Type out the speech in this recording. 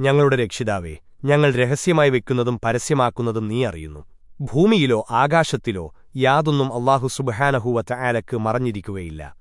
ഞങ്ങളുടെ രക്ഷിതാവേ ഞങ്ങൾ രഹസ്യമായി വെക്കുന്നതും പരസ്യമാക്കുന്നതും നീ അറിയുന്നു. ഭൂമിയിലോ ആകാശത്തിലോ യാതൊന്നും അള്ളാഹു സുബഹാനഹൂവത്ത ആലക്ക് മറഞ്ഞിരിക്കുകയില്ല.